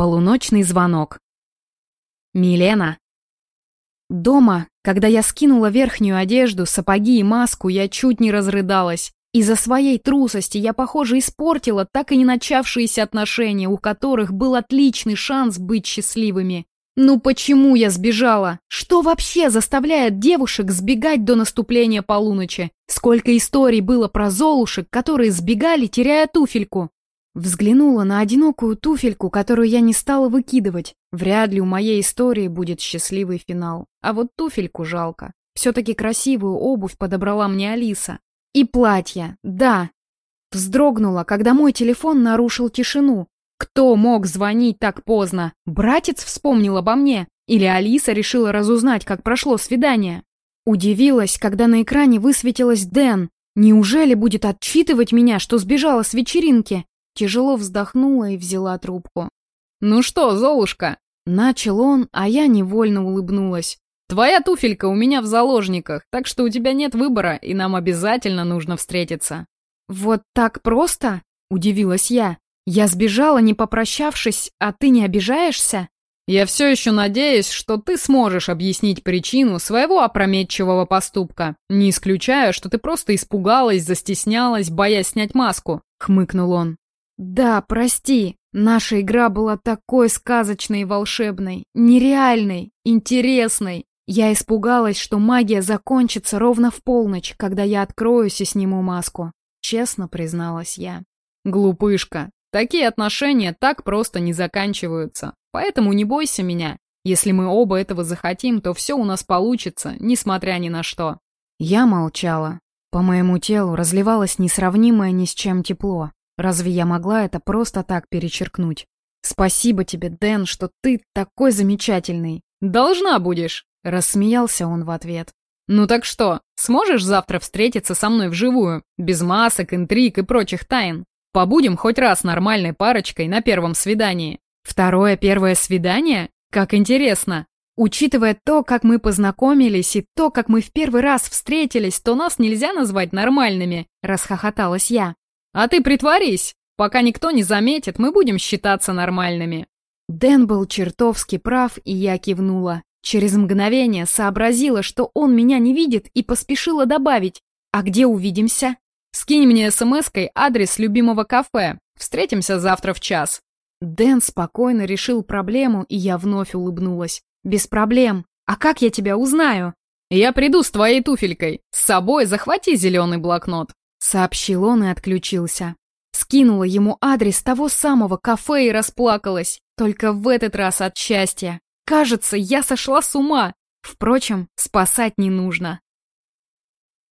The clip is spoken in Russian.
Полуночный звонок. Милена. Дома, когда я скинула верхнюю одежду, сапоги и маску, я чуть не разрыдалась. Из-за своей трусости я, похоже, испортила так и не начавшиеся отношения, у которых был отличный шанс быть счастливыми. Ну почему я сбежала? Что вообще заставляет девушек сбегать до наступления полуночи? Сколько историй было про золушек, которые сбегали, теряя туфельку? Взглянула на одинокую туфельку, которую я не стала выкидывать. Вряд ли у моей истории будет счастливый финал. А вот туфельку жалко. Все-таки красивую обувь подобрала мне Алиса. И платье, да. Вздрогнула, когда мой телефон нарушил тишину. Кто мог звонить так поздно? Братец вспомнил обо мне? Или Алиса решила разузнать, как прошло свидание? Удивилась, когда на экране высветилась Дэн. Неужели будет отчитывать меня, что сбежала с вечеринки? Тяжело вздохнула и взяла трубку. «Ну что, Золушка?» Начал он, а я невольно улыбнулась. «Твоя туфелька у меня в заложниках, так что у тебя нет выбора, и нам обязательно нужно встретиться». «Вот так просто?» – удивилась я. «Я сбежала, не попрощавшись, а ты не обижаешься?» «Я все еще надеюсь, что ты сможешь объяснить причину своего опрометчивого поступка. Не исключаю, что ты просто испугалась, застеснялась, боясь снять маску», – хмыкнул он. «Да, прости, наша игра была такой сказочной и волшебной, нереальной, интересной. Я испугалась, что магия закончится ровно в полночь, когда я откроюсь и сниму маску. Честно призналась я. Глупышка, такие отношения так просто не заканчиваются. Поэтому не бойся меня. Если мы оба этого захотим, то все у нас получится, несмотря ни на что. Я молчала. По моему телу разливалось несравнимое ни с чем тепло. Разве я могла это просто так перечеркнуть? Спасибо тебе, Дэн, что ты такой замечательный. Должна будешь, рассмеялся он в ответ. Ну так что, сможешь завтра встретиться со мной вживую, без масок, интриг и прочих тайн? Побудем хоть раз нормальной парочкой на первом свидании. Второе первое свидание? Как интересно. Учитывая то, как мы познакомились и то, как мы в первый раз встретились, то нас нельзя назвать нормальными, расхохоталась я. А ты притворись. Пока никто не заметит, мы будем считаться нормальными. Дэн был чертовски прав, и я кивнула. Через мгновение сообразила, что он меня не видит, и поспешила добавить. «А где увидимся?» «Скинь мне смс-кой адрес любимого кафе. Встретимся завтра в час». Дэн спокойно решил проблему, и я вновь улыбнулась. «Без проблем. А как я тебя узнаю?» «Я приду с твоей туфелькой. С собой захвати зеленый блокнот». Сообщил он и отключился. Скинула ему адрес того самого кафе и расплакалась. Только в этот раз от счастья. Кажется, я сошла с ума. Впрочем, спасать не нужно.